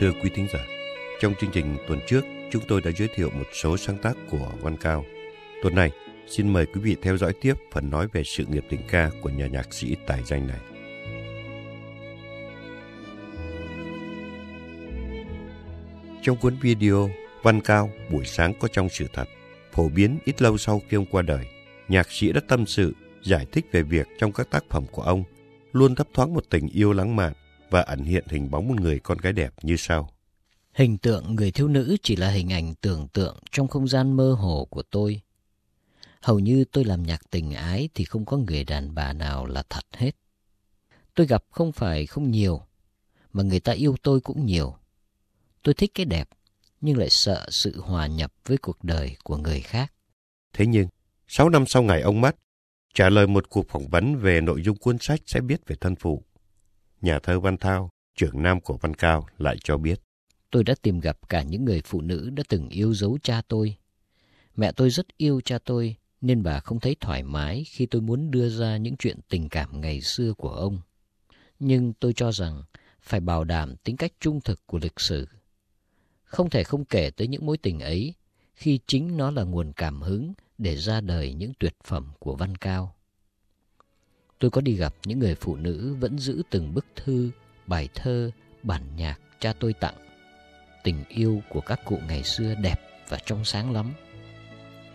Thưa quý thính giả, trong chương trình tuần trước, chúng tôi đã giới thiệu một số sáng tác của Văn Cao. Tuần này, xin mời quý vị theo dõi tiếp phần nói về sự nghiệp tình ca của nhà nhạc sĩ tài danh này. Trong cuốn video Văn Cao buổi sáng có trong sự thật, phổ biến ít lâu sau khi ông qua đời, nhạc sĩ đã tâm sự, giải thích về việc trong các tác phẩm của ông luôn thấp thoáng một tình yêu lãng mạn và ẩn hiện hình bóng một người con gái đẹp như sau. Hình tượng người thiếu nữ chỉ là hình ảnh tưởng tượng trong không gian mơ hồ của tôi. Hầu như tôi làm nhạc tình ái thì không có người đàn bà nào là thật hết. Tôi gặp không phải không nhiều, mà người ta yêu tôi cũng nhiều. Tôi thích cái đẹp, nhưng lại sợ sự hòa nhập với cuộc đời của người khác. Thế nhưng, sáu năm sau ngày ông mất, trả lời một cuộc phỏng vấn về nội dung cuốn sách sẽ biết về thân phụ. Nhà thơ Văn Thao, trưởng nam của Văn Cao lại cho biết. Tôi đã tìm gặp cả những người phụ nữ đã từng yêu dấu cha tôi. Mẹ tôi rất yêu cha tôi, nên bà không thấy thoải mái khi tôi muốn đưa ra những chuyện tình cảm ngày xưa của ông. Nhưng tôi cho rằng phải bảo đảm tính cách trung thực của lịch sử. Không thể không kể tới những mối tình ấy khi chính nó là nguồn cảm hứng để ra đời những tuyệt phẩm của Văn Cao. Tôi có đi gặp những người phụ nữ vẫn giữ từng bức thư, bài thơ, bản nhạc cha tôi tặng. Tình yêu của các cụ ngày xưa đẹp và trong sáng lắm.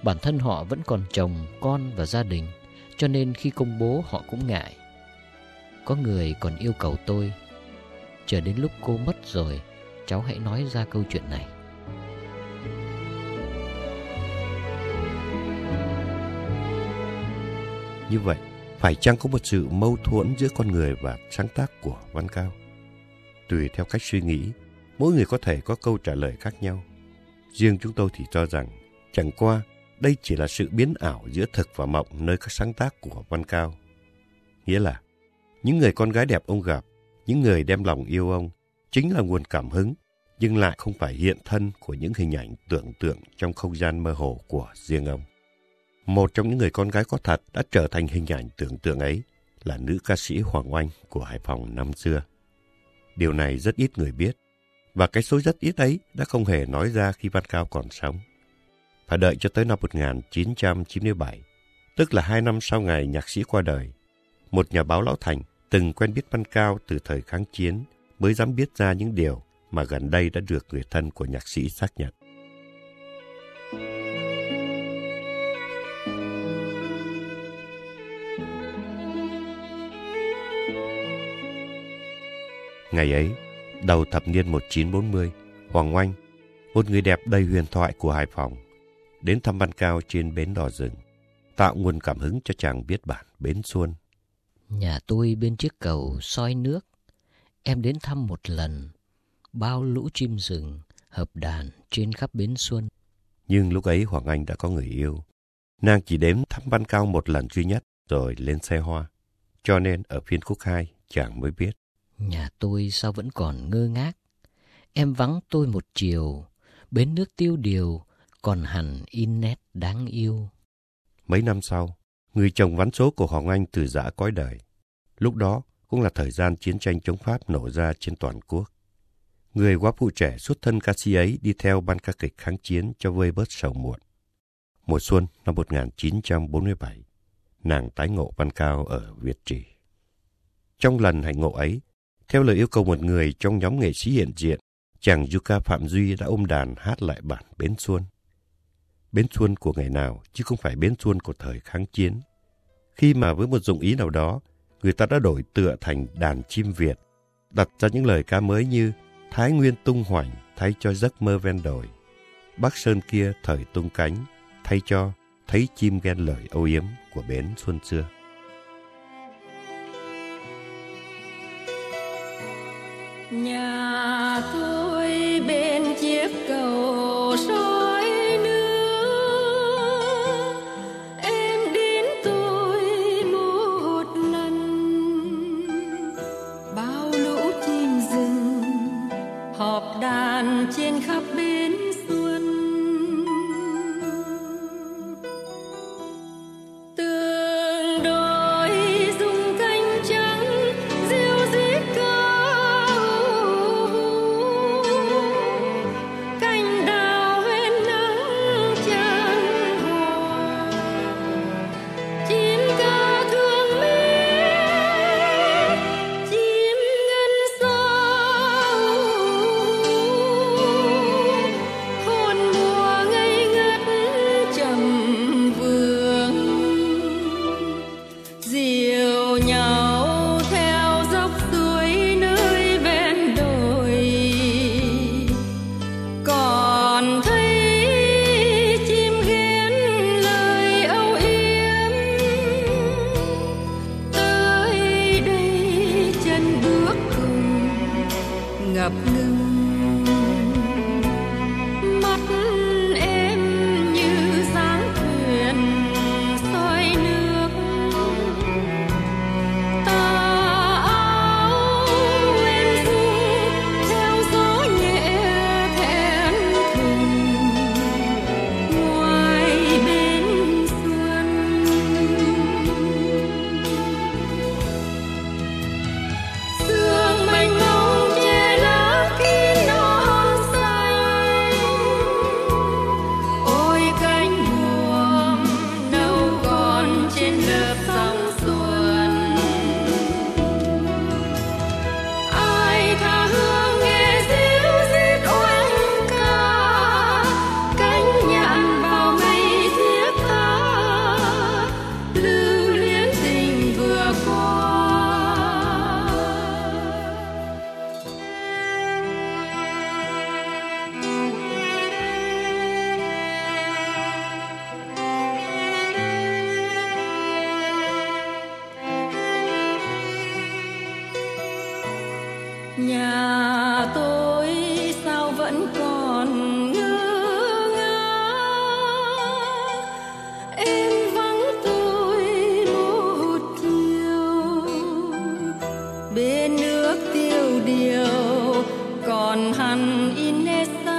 Bản thân họ vẫn còn chồng, con và gia đình, cho nên khi công bố họ cũng ngại. Có người còn yêu cầu tôi, chờ đến lúc cô mất rồi, cháu hãy nói ra câu chuyện này. Như vậy, phải chăng có một sự mâu thuẫn giữa con người và sáng tác của Văn Cao? Tùy theo cách suy nghĩ, mỗi người có thể có câu trả lời khác nhau. Riêng chúng tôi thì cho rằng, chẳng qua đây chỉ là sự biến ảo giữa thực và mộng nơi các sáng tác của Văn Cao. Nghĩa là, những người con gái đẹp ông gặp, những người đem lòng yêu ông, chính là nguồn cảm hứng, nhưng lại không phải hiện thân của những hình ảnh tưởng tượng trong không gian mơ hồ của riêng ông. Một trong những người con gái có thật đã trở thành hình ảnh tưởng tượng ấy là nữ ca sĩ Hoàng Oanh của Hải Phòng năm xưa. Điều này rất ít người biết, và cái số rất ít ấy đã không hề nói ra khi Văn Cao còn sống. Phải đợi cho tới năm 1997, tức là hai năm sau ngày nhạc sĩ qua đời, một nhà báo lão thành từng quen biết Văn Cao từ thời kháng chiến mới dám biết ra những điều mà gần đây đã được người thân của nhạc sĩ xác nhận. Ngày ấy, đầu thập niên 1940, Hoàng Oanh, một người đẹp đầy huyền thoại của Hải Phòng, đến thăm Văn Cao trên bến đò rừng, tạo nguồn cảm hứng cho chàng viết bản Bến Xuân. Nhà tôi bên chiếc cầu soi nước, em đến thăm một lần, bao lũ chim rừng hợp đàn trên khắp Bến Xuân. Nhưng lúc ấy Hoàng Anh đã có người yêu. Nàng chỉ đếm thăm Văn Cao một lần duy nhất rồi lên xe hoa. Cho nên ở phiên khúc 2 chàng mới biết. Nhà tôi sao vẫn còn ngơ ngác. Em vắng tôi một chiều, bến nước tiêu điều, còn hẳn in nét đáng yêu. Mấy năm sau, người chồng vắn số của Hoàng Anh từ giã cõi đời. Lúc đó cũng là thời gian chiến tranh chống Pháp nổ ra trên toàn quốc. Người quá phụ trẻ xuất thân ca sĩ ấy đi theo ban ca kịch kháng chiến cho vơi bớt sầu muộn. Mùa xuân năm 1947, nàng tái ngộ Văn Cao ở Việt Trì. Trong lần hành ngộ ấy, theo lời yêu cầu một người trong nhóm nghệ sĩ hiện diện, chàng Yuka Phạm Duy đã ôm đàn hát lại bản Bến Xuân. Bến Xuân của ngày nào, chứ không phải Bến Xuân của thời kháng chiến. Khi mà với một dụng ý nào đó, người ta đã đổi tựa thành đàn chim Việt, đặt ra những lời ca mới như Thái Nguyên tung hoành thay cho giấc mơ ven đồi. Bắc Sơn kia thời tung cánh thay cho thấy chim ghen lời âu yếm của bến xuân xưa. Nhà There's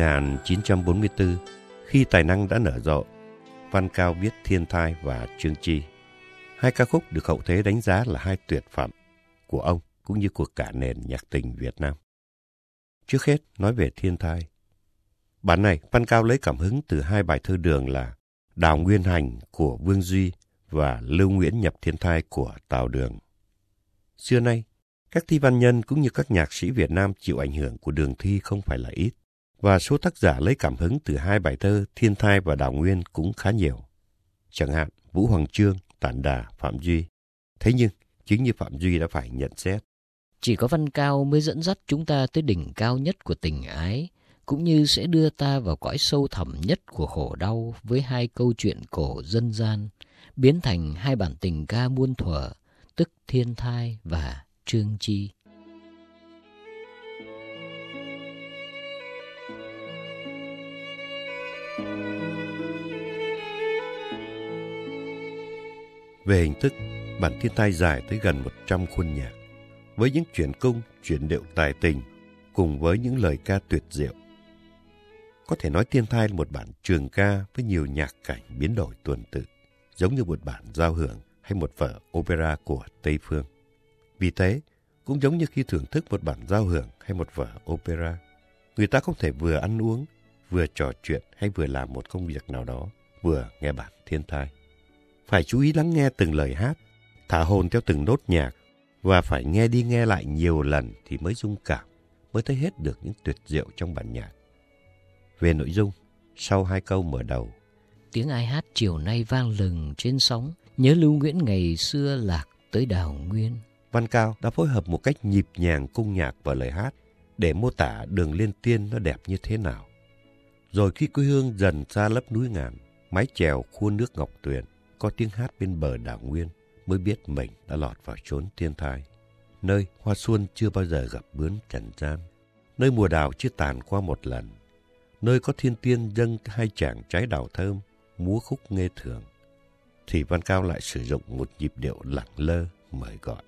1944, khi tài năng đã nở rộ, Văn Cao viết Thiên Thai và Trương Chi. Hai ca khúc được hậu thế đánh giá là hai tuyệt phẩm của ông cũng như của cả nền nhạc tình Việt Nam. Trước hết, nói về Thiên Thai. Bản này, Văn Cao lấy cảm hứng từ hai bài thơ đường là Đào Nguyên Hành của Vương Duy và Lưu Nguyễn Nhập Thiên Thai của Tào Đường. Xưa nay, các thi văn nhân cũng như các nhạc sĩ Việt Nam chịu ảnh hưởng của đường thi không phải là ít, và số tác giả lấy cảm hứng từ hai bài thơ Thiên Thai và Đào Nguyên cũng khá nhiều. Chẳng hạn Vũ Hoàng Trương, Tản Đà, Phạm Duy. Thế nhưng, chính như Phạm Duy đã phải nhận xét, Chỉ có văn cao mới dẫn dắt chúng ta tới đỉnh cao nhất của tình ái, cũng như sẽ đưa ta vào cõi sâu thẳm nhất của khổ đau với hai câu chuyện cổ dân gian, biến thành hai bản tình ca muôn thuở, tức Thiên Thai và Trương Chi. Về hình thức, bản thiên thai dài tới gần 100 khuôn nhạc, với những chuyển cung, chuyển điệu tài tình, cùng với những lời ca tuyệt diệu. Có thể nói thiên thai là một bản trường ca với nhiều nhạc cảnh biến đổi tuần tự, giống như một bản giao hưởng hay một vở opera của Tây Phương. Vì thế, cũng giống như khi thưởng thức một bản giao hưởng hay một vở opera, người ta không thể vừa ăn uống, vừa trò chuyện hay vừa làm một công việc nào đó, vừa nghe bản thiên thai phải chú ý lắng nghe từng lời hát, thả hồn theo từng nốt nhạc và phải nghe đi nghe lại nhiều lần thì mới dung cảm, mới thấy hết được những tuyệt diệu trong bản nhạc. Về nội dung, sau hai câu mở đầu, Tiếng ai hát chiều nay vang lừng trên sóng, nhớ lưu Nguyễn ngày xưa lạc tới đào nguyên. Văn Cao đã phối hợp một cách nhịp nhàng cung nhạc và lời hát để mô tả đường lên tiên nó đẹp như thế nào. Rồi khi quê hương dần xa lấp núi ngàn, mái chèo khuôn nước ngọc tuyền, có tiếng hát bên bờ đảo Nguyên mới biết mình đã lọt vào chốn thiên thai. Nơi hoa xuân chưa bao giờ gặp bướn trần gian. Nơi mùa đào chưa tàn qua một lần. Nơi có thiên tiên dâng hai chàng trái đào thơm, múa khúc nghe thường. Thì Văn Cao lại sử dụng một nhịp điệu lẳng lơ, mời gọi.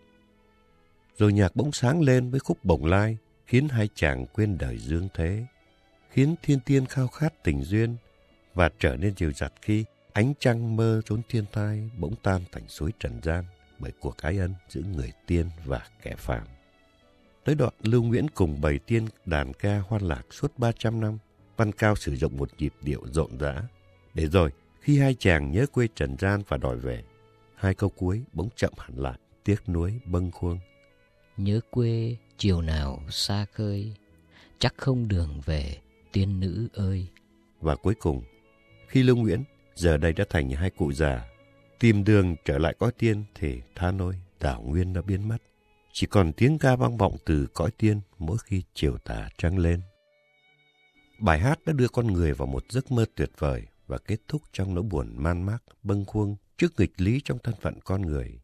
Rồi nhạc bỗng sáng lên với khúc bồng lai, khiến hai chàng quên đời dương thế, khiến thiên tiên khao khát tình duyên và trở nên dịu dặt khi Ánh trăng mơ trốn thiên thai bỗng tan thành suối trần gian bởi cuộc ái ân giữa người tiên và kẻ phàm. Tới đoạn Lưu Nguyễn cùng bầy tiên đàn ca hoan lạc suốt 300 năm, Văn Cao sử dụng một nhịp điệu rộn rã. Để rồi, khi hai chàng nhớ quê trần gian và đòi về, hai câu cuối bỗng chậm hẳn lại, tiếc nuối bâng khuâng. Nhớ quê chiều nào xa khơi, chắc không đường về tiên nữ ơi. Và cuối cùng, khi Lưu Nguyễn giờ đây đã thành hai cụ già, tìm đường trở lại cõi tiên thì tha nôi, đảo nguyên đã biến mất. Chỉ còn tiếng ca vang vọng từ cõi tiên mỗi khi chiều tà trăng lên. Bài hát đã đưa con người vào một giấc mơ tuyệt vời và kết thúc trong nỗi buồn man mác, bâng khuâng trước nghịch lý trong thân phận con người.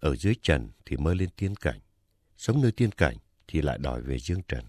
Ở dưới trần thì mơ lên tiên cảnh, sống nơi tiên cảnh thì lại đòi về dương trần.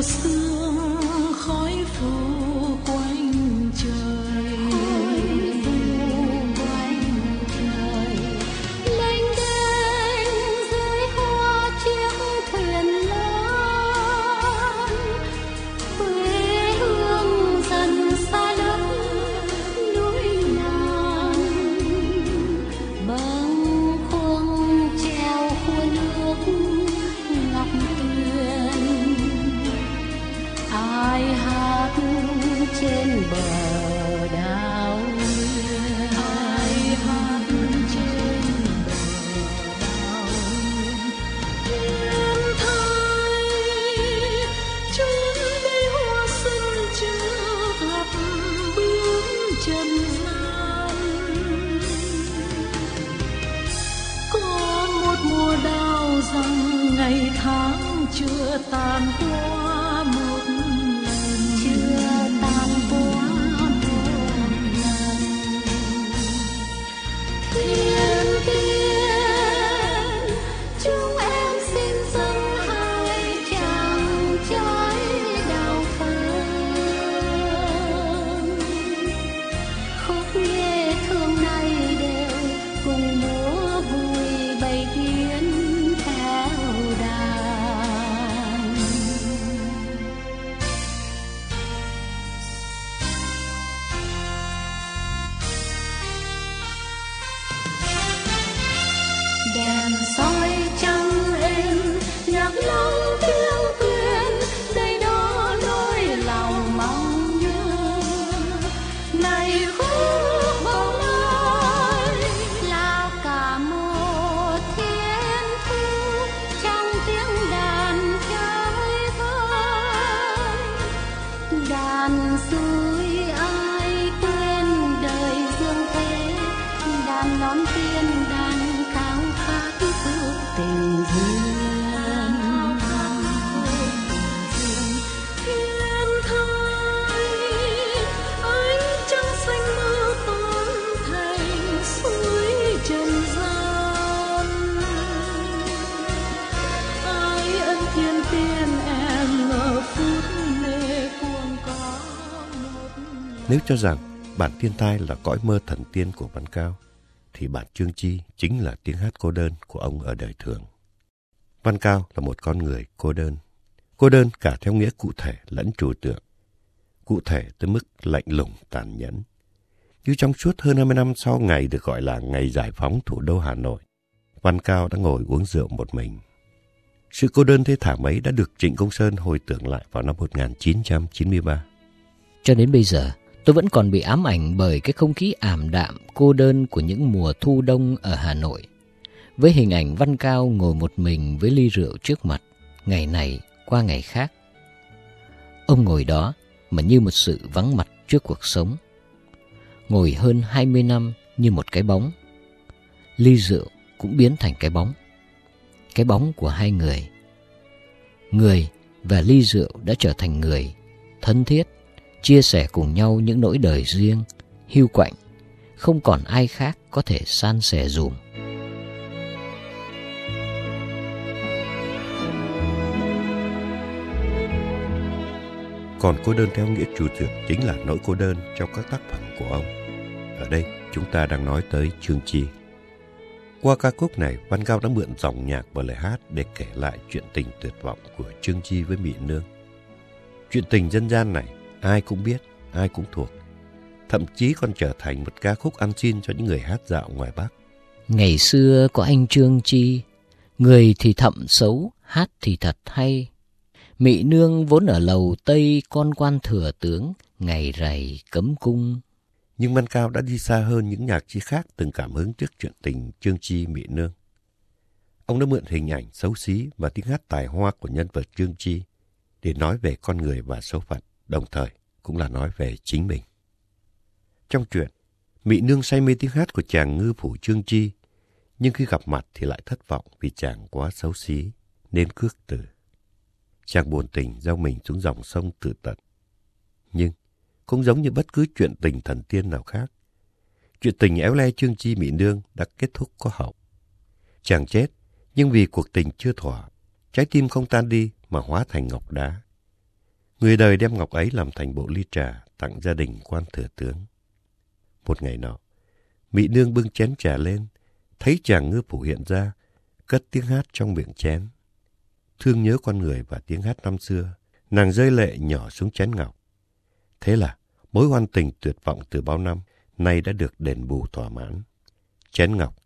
so Nếu cho rằng bản thiên thai là cõi mơ thần tiên của Văn Cao, thì bản Trương Chi chính là tiếng hát cô đơn của ông ở đời thường. Văn Cao là một con người cô đơn. Cô đơn cả theo nghĩa cụ thể lẫn trừu tượng. Cụ thể tới mức lạnh lùng tàn nhẫn. Như trong suốt hơn 20 năm sau ngày được gọi là ngày giải phóng thủ đô Hà Nội, Văn Cao đã ngồi uống rượu một mình. Sự cô đơn thế thảm ấy đã được Trịnh Công Sơn hồi tưởng lại vào năm 1993. Cho đến bây giờ, tôi vẫn còn bị ám ảnh bởi cái không khí ảm đạm, cô đơn của những mùa thu đông ở Hà Nội. Với hình ảnh Văn Cao ngồi một mình với ly rượu trước mặt, ngày này qua ngày khác. Ông ngồi đó mà như một sự vắng mặt trước cuộc sống. Ngồi hơn 20 năm như một cái bóng. Ly rượu cũng biến thành cái bóng. Cái bóng của hai người. Người và ly rượu đã trở thành người, thân thiết, chia sẻ cùng nhau những nỗi đời riêng, hưu quạnh. Không còn ai khác có thể san sẻ dùm. Còn cô đơn theo nghĩa chủ tượng chính là nỗi cô đơn trong các tác phẩm của ông. Ở đây chúng ta đang nói tới Trương Chi. Qua ca khúc này, Văn Cao đã mượn dòng nhạc và lời hát để kể lại chuyện tình tuyệt vọng của Trương Chi với Mỹ Nương. Chuyện tình dân gian này, ai cũng biết, ai cũng thuộc. Thậm chí còn trở thành một ca khúc ăn xin cho những người hát dạo ngoài Bắc. Ngày xưa có anh Trương Chi, người thì thậm xấu, hát thì thật hay. Mị nương vốn ở lầu Tây con quan thừa tướng, ngày rày cấm cung. Nhưng Văn Cao đã đi xa hơn những nhạc chi khác từng cảm hứng trước chuyện tình Trương Chi Mị Nương. Ông đã mượn hình ảnh xấu xí và tiếng hát tài hoa của nhân vật Trương Chi để nói về con người và số phận, đồng thời cũng là nói về chính mình. Trong chuyện, Mị Nương say mê tiếng hát của chàng ngư phủ Trương Chi, nhưng khi gặp mặt thì lại thất vọng vì chàng quá xấu xí, nên cước từ. Chàng buồn tình giao mình xuống dòng sông tự tận. Nhưng cũng giống như bất cứ chuyện tình thần tiên nào khác. Chuyện tình éo le Trương Chi Mỹ Nương đã kết thúc có hậu. Chàng chết, nhưng vì cuộc tình chưa thỏa, trái tim không tan đi mà hóa thành ngọc đá. Người đời đem ngọc ấy làm thành bộ ly trà tặng gia đình quan thừa tướng. Một ngày nọ, Mỹ Nương bưng chén trà lên, thấy chàng ngư phủ hiện ra, cất tiếng hát trong miệng chén. Thương nhớ con người và tiếng hát năm xưa, nàng rơi lệ nhỏ xuống chén ngọc. Thế là mối hoan tình tuyệt vọng từ bao năm nay đã được đền bù thỏa mãn. Chén ngọc,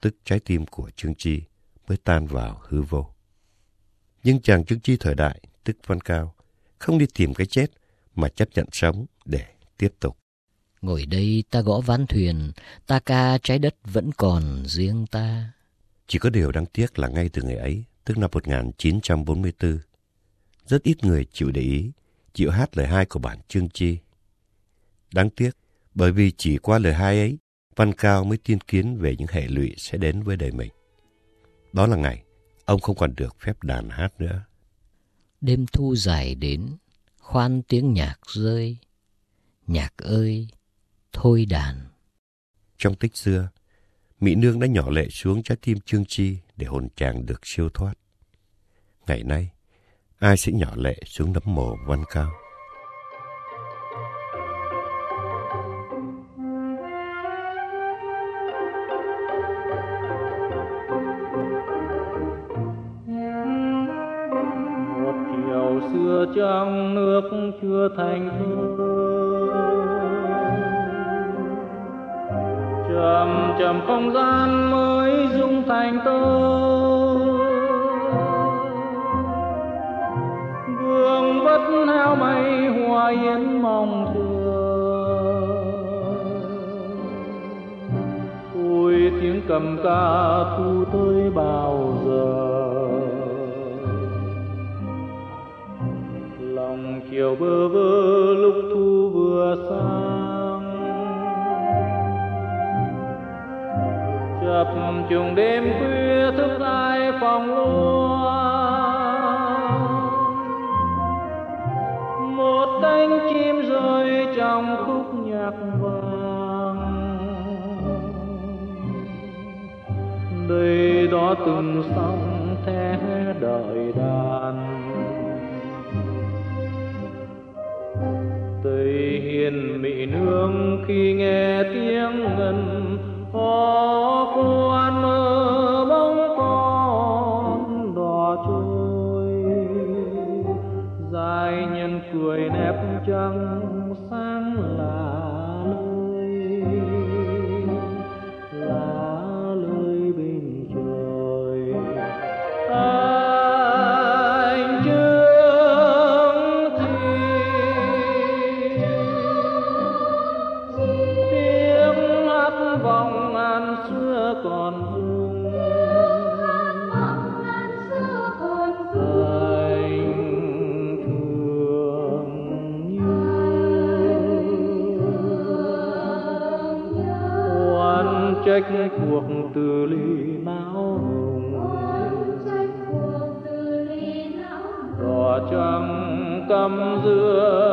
tức trái tim của Trương Chi, mới tan vào hư vô. Nhưng chàng Trương Chi thời đại, tức Văn Cao, không đi tìm cái chết mà chấp nhận sống để tiếp tục. Ngồi đây ta gõ ván thuyền, ta ca trái đất vẫn còn riêng ta. Chỉ có điều đáng tiếc là ngay từ ngày ấy, tức năm 1944, rất ít người chịu để ý, chịu hát lời hai của bản Trương Chi. Đáng tiếc, bởi vì chỉ qua lời hai ấy, Văn Cao mới tiên kiến về những hệ lụy sẽ đến với đời mình. Đó là ngày, ông không còn được phép đàn hát nữa. Đêm thu dài đến, khoan tiếng nhạc rơi. Nhạc ơi, thôi đàn. Trong tích xưa, Mỹ Nương đã nhỏ lệ xuống trái tim Trương Chi để hồn chàng được siêu thoát. Ngày nay, ai sẽ nhỏ lệ xuống nấm mồ văn cao? Xưa trong nước chưa thành thơ. Chậm chậm không gian mới dung thành tơ. Gương vất heo mây, hoa yến mong chờ ôi tiếng cầm ca thu tới bao giờ? Nhiều bơ vơ lúc thu vừa sang. Chập trùng đêm khuya thức ai phòng luôn một cánh chim rơi trong khúc nhạc vàng. Đây đó từng sóng thế đợi đàn. Tây hiền mỹ nương khi nghe tiếng ngân trách cuộc từ ly máu hồng đỏ trắng cầm dưa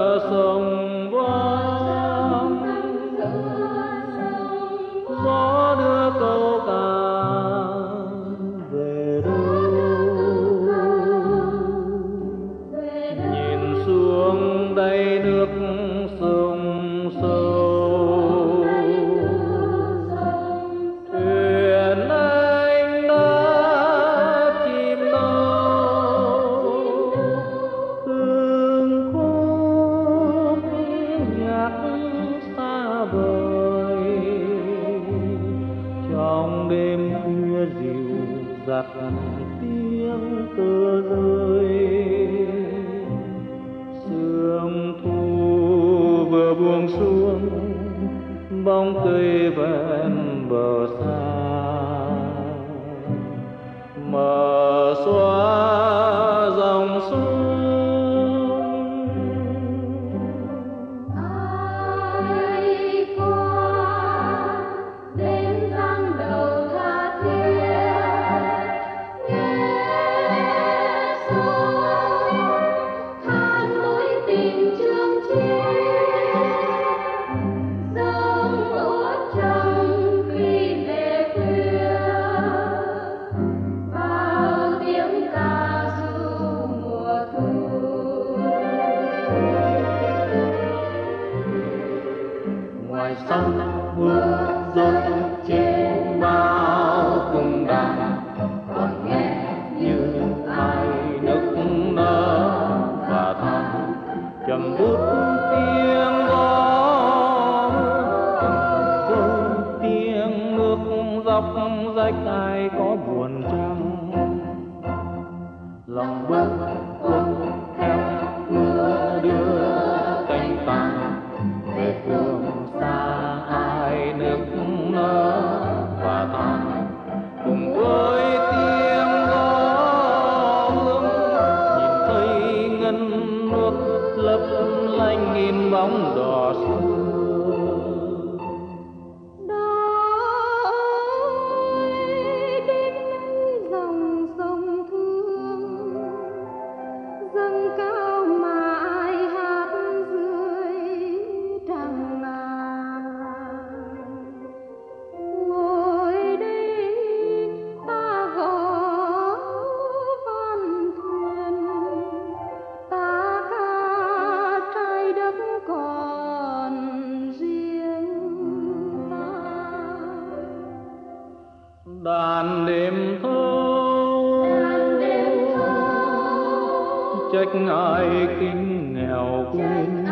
trách ai kinh nghèo quên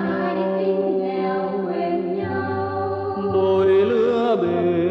nhau. Đôi lứa bề